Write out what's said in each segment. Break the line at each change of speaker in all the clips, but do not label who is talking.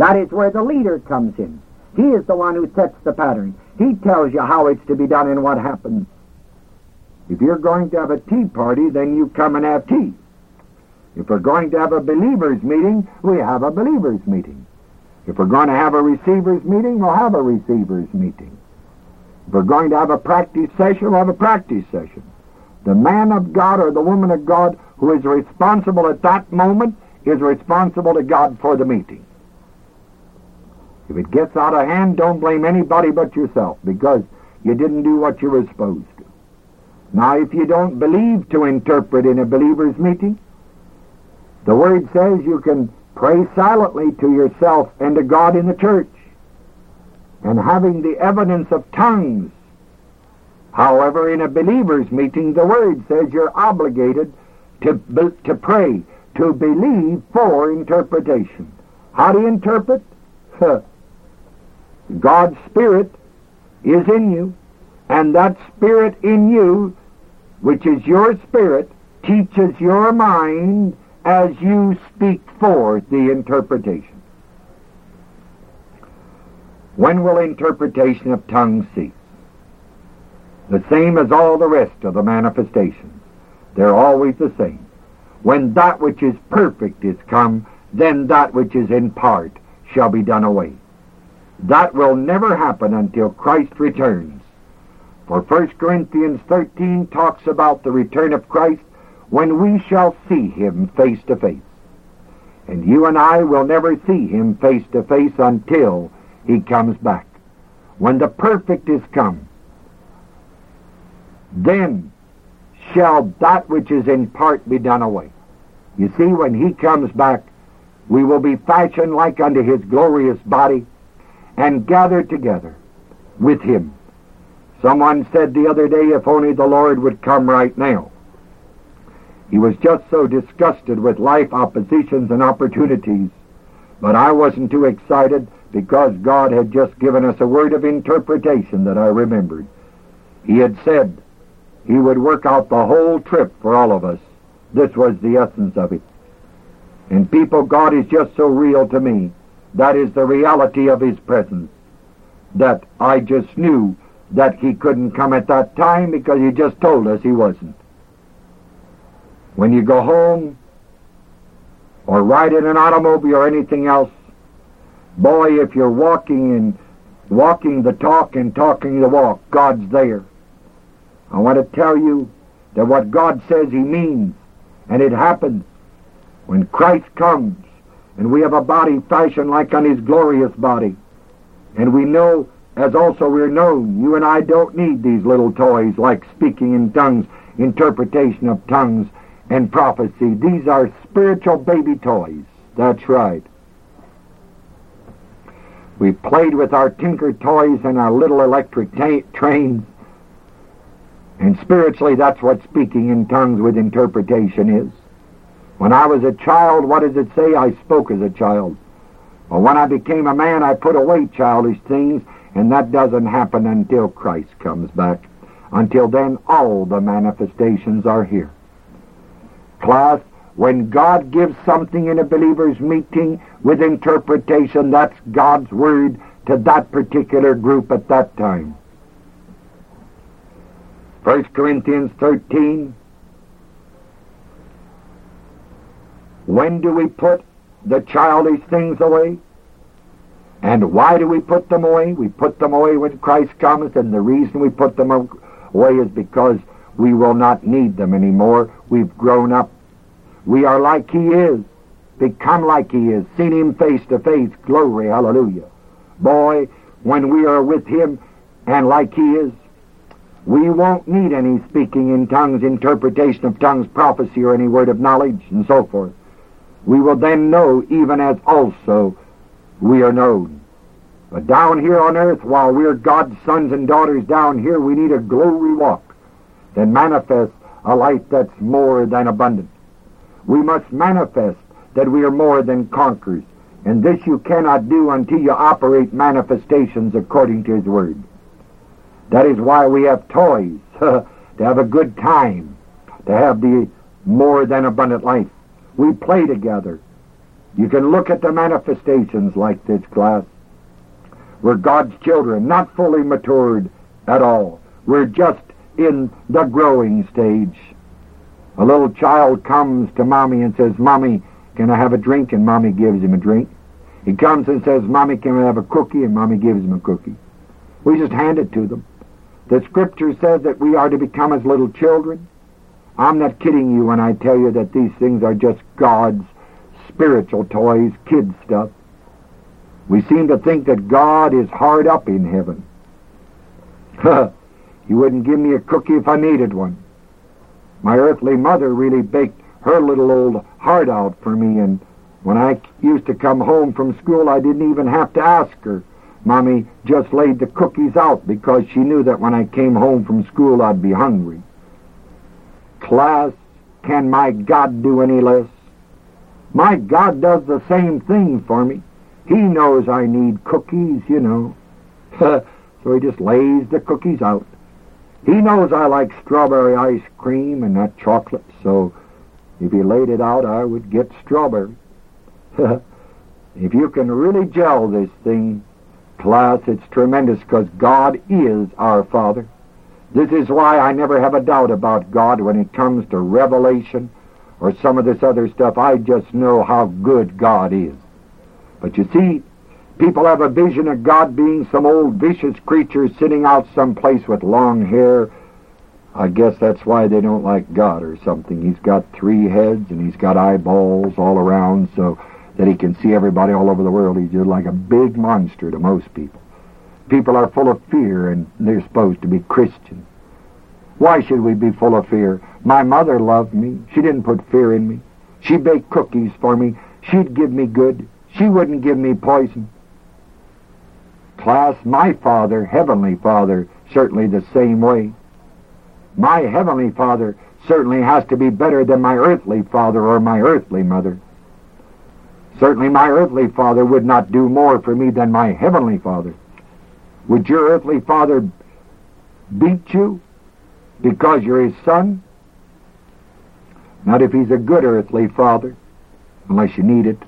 That is where the leader comes in. He is the one who sets the pattern. He tells you how it's to be done and what happens. If you're going to have a tea party, then you come and have tea. If we're going to have a believers meeting, we have a believers meeting. If we're going to have a receivers meeting, we'll have a receivers meeting. If we're going to have a practice session, we'll have a practice session. The man of God or the woman of God who is responsible at that moment is responsible to God for the meeting. If it gets out of hand, don't blame anybody but yourself because you didn't do what you were supposed to. Now, if you don't believe to interpret in a believer's meeting, the Word says you can pray silently to yourself and to God in the church. And having the evidence of tongues. However, in a believer's meeting, the Word says you're obligated to, to pray, to believe for interpretation. How do you interpret? God's Spirit is in you, and that Spirit in you, which is your Spirit, teaches your mind as you speak forth the interpretation. When will interpretation of tongues cease? The same as all the rest of the manifestations. They're always the same. When that which is perfect is come, then that which is in part shall be done away. That will never happen until Christ returns. For 1 Corinthians 13 talks about the return of Christ when we shall see him face to face. And you and I will never see him face to face until he comes back. When the perfect is come, then shall that which is in part be done away. You see, when he comes back, we will be fashioned like unto his glorious body and gathered together with him. Someone said the other day, if only the Lord would come right now. He was just so disgusted with life oppositions and opportunities. But I wasn't too excited because God had just given us a word of interpretation that I remembered. He had said he would work out the whole trip for all of us. This was the essence of it. And people, God is just so real to me. That is the reality of his presence. That I just knew that he couldn't come at that time because he just told us he wasn't. When you go home or ride in an automobile or anything else, boy, if you're walking and walking the talk and talking the walk, God's there. I want to tell you that what God says he means, and it happens when Christ comes and we have a body fashioned like on his glorious body. And we know, as also we're known, you and I don't need these little toys like speaking in tongues, interpretation of tongues, and prophecy. These are spiritual baby toys. That's right. We played with our tinker toys and our little electric ta- trains. And spiritually, that's what speaking in tongues with interpretation is. When I was a child, what does it say? I spoke as a child. But when I became a man, I put away childish things, and that doesn't happen until Christ comes back. Until then, all the manifestations are here. Class, when God gives something in a believer's meeting with interpretation, that's God's word to that particular group at that time. 1 Corinthians 13, When do we put the childish things away? And why do we put them away? We put them away when Christ comes, and the reason we put them away is because we will not need them anymore. We've grown up. We are like He is, become like He is, seen Him face to face. Glory, hallelujah. Boy, when we are with Him and like He is, we won't need any speaking in tongues, interpretation of tongues, prophecy, or any word of knowledge, and so forth we will then know even as also we are known. But down here on earth, while we're God's sons and daughters down here, we need a glory walk that manifests a life that's more than abundant. We must manifest that we are more than conquerors. And this you cannot do until you operate manifestations according to His Word. That is why we have toys, to have a good time, to have the more than abundant life. We play together. You can look at the manifestations like this class. We're God's children, not fully matured at all. We're just in the growing stage. A little child comes to mommy and says, Mommy, can I have a drink? And mommy gives him a drink. He comes and says, Mommy, can I have a cookie? And mommy gives him a cookie. We just hand it to them. The scripture says that we are to become as little children. I'm not kidding you when I tell you that these things are just God's spiritual toys, kid stuff. We seem to think that God is hard up in heaven. he wouldn't give me a cookie if I needed one. My earthly mother really baked her little old heart out for me, and when I used to come home from school, I didn't even have to ask her. Mommy just laid the cookies out because she knew that when I came home from school, I'd be hungry. Class, can my God do any less? My God does the same thing for me. He knows I need cookies, you know. so he just lays the cookies out. He knows I like strawberry ice cream and not chocolate, so if he laid it out, I would get strawberry. if you can really gel this thing, class, it's tremendous because God is our Father. This is why I never have a doubt about God when it comes to revelation or some of this other stuff. I just know how good God is. But you see, people have a vision of God being some old vicious creature sitting out someplace with long hair. I guess that's why they don't like God or something. He's got three heads and he's got eyeballs all around so that he can see everybody all over the world. He's just like a big monster to most people. People are full of fear and they're supposed to be Christian. Why should we be full of fear? My mother loved me. She didn't put fear in me. She baked cookies for me. She'd give me good. She wouldn't give me poison. Class, my Father, Heavenly Father, certainly the same way. My Heavenly Father certainly has to be better than my earthly father or my earthly mother. Certainly my earthly father would not do more for me than my heavenly father. Would your earthly father beat you because you're his son? Not if he's a good earthly father, unless you need it.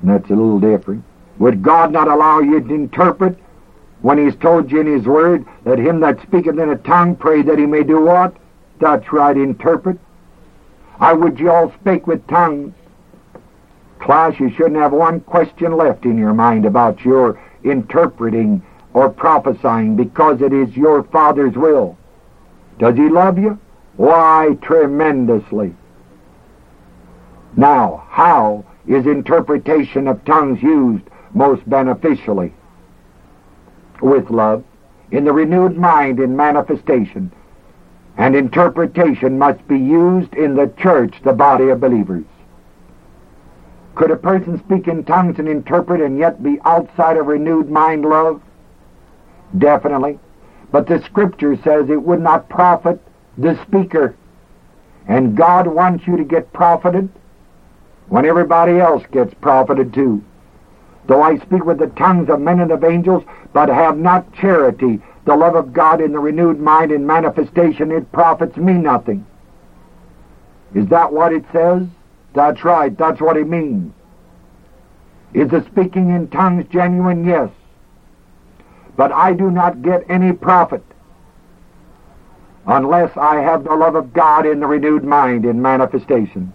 And that's a little different. Would God not allow you to interpret when he's told you in his word that him that speaketh in a tongue pray that he may do what? That's right, interpret. I would you all speak with tongues Class, you shouldn't have one question left in your mind about your interpreting or prophesying because it is your Father's will. Does He love you? Why, tremendously. Now, how is interpretation of tongues used most beneficially? With love, in the renewed mind in manifestation. And interpretation must be used in the church, the body of believers. Could a person speak in tongues and interpret and yet be outside of renewed mind love? Definitely. But the scripture says it would not profit the speaker. And God wants you to get profited when everybody else gets profited too. Though I speak with the tongues of men and of angels, but have not charity, the love of God in the renewed mind and manifestation, it profits me nothing. Is that what it says? That's right. That's what it means. Is the speaking in tongues genuine? Yes. But I do not get any profit unless I have the love of God in the renewed mind in manifestation.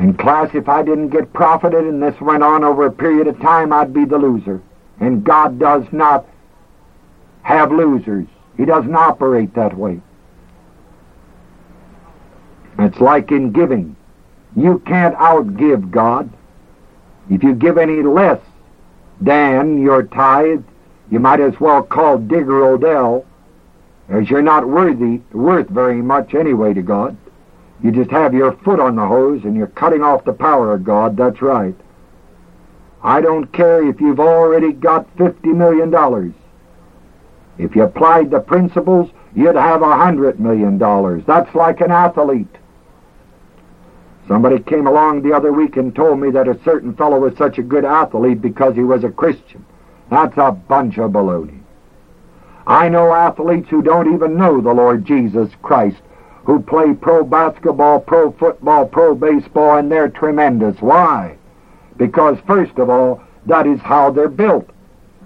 In class, if I didn't get profited and this went on over a period of time, I'd be the loser. And God does not have losers. He doesn't operate that way. It's like in giving. You can't outgive God. If you give any less than your tithe, you might as well call Digger O'Dell, as you're not worthy, worth very much anyway to God. You just have your foot on the hose and you're cutting off the power of God. That's right. I don't care if you've already got $50 million. If you applied the principles, you'd have a $100 million. That's like an athlete. Somebody came along the other week and told me that a certain fellow was such a good athlete because he was a Christian. That's a bunch of baloney. I know athletes who don't even know the Lord Jesus Christ, who play pro basketball, pro football, pro baseball, and they're tremendous. Why? Because, first of all, that is how they're built.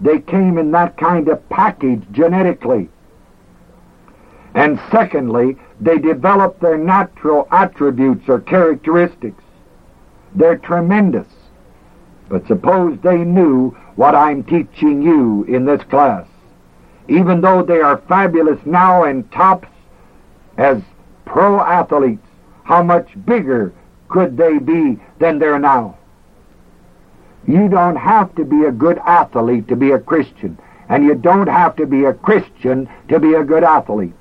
They came in that kind of package genetically. And secondly, they develop their natural attributes or characteristics. They're tremendous. But suppose they knew what I'm teaching you in this class. Even though they are fabulous now and tops as pro athletes, how much bigger could they be than they're now? You don't have to be a good athlete to be a Christian, and you don't have to be a Christian to be a good athlete.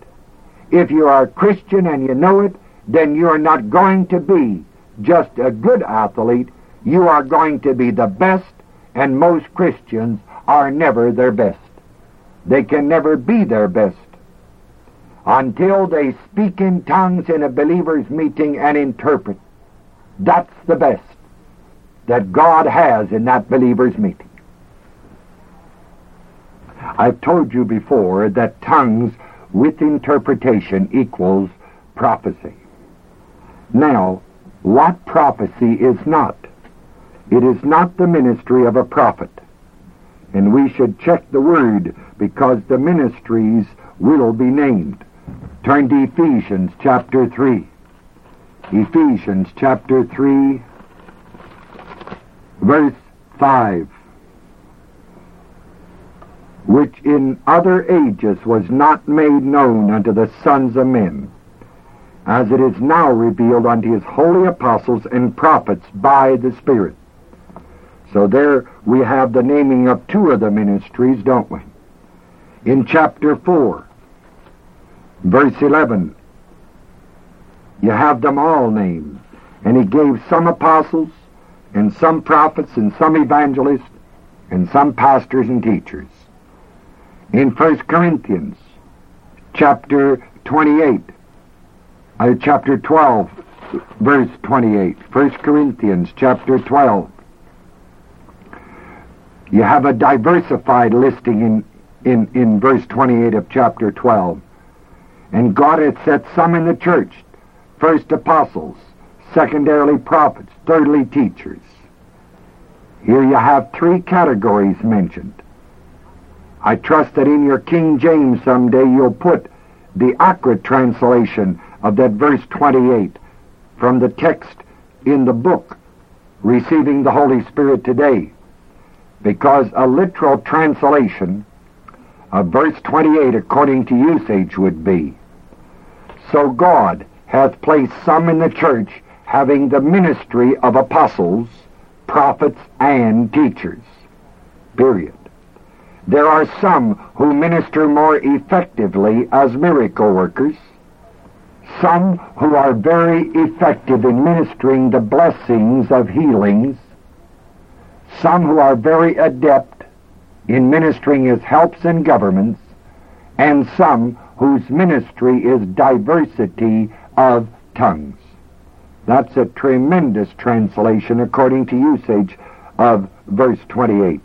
If you are a Christian and you know it, then you're not going to be just a good athlete. You are going to be the best, and most Christians are never their best. They can never be their best until they speak in tongues in a believer's meeting and interpret. That's the best that God has in that believer's meeting. I've told you before that tongues with interpretation equals prophecy. Now, what prophecy is not? It is not the ministry of a prophet. And we should check the word because the ministries will be named. Turn to Ephesians chapter 3. Ephesians chapter 3, verse 5. Which in other ages was not made known unto the sons of men, as it is now revealed unto his holy apostles and prophets by the Spirit. So there we have the naming of two of the ministries, don't we? In chapter 4, verse 11, you have them all named. And he gave some apostles, and some prophets, and some evangelists, and some pastors and teachers. In 1 Corinthians chapter 28, uh, chapter 12, verse 28, 1 Corinthians chapter 12, you have a diversified listing in, in, in verse 28 of chapter 12. And God had set some in the church, first apostles, secondarily prophets, thirdly teachers. Here you have three categories mentioned. I trust that in your King James someday you'll put the accurate translation of that verse 28 from the text in the book, Receiving the Holy Spirit Today. Because a literal translation of verse 28 according to usage would be, So God hath placed some in the church having the ministry of apostles, prophets, and teachers. Period. There are some who minister more effectively as miracle workers, some who are very effective in ministering the blessings of healings, some who are very adept in ministering as helps and governments, and some whose ministry is diversity of tongues. That's a tremendous translation according to usage of verse 28.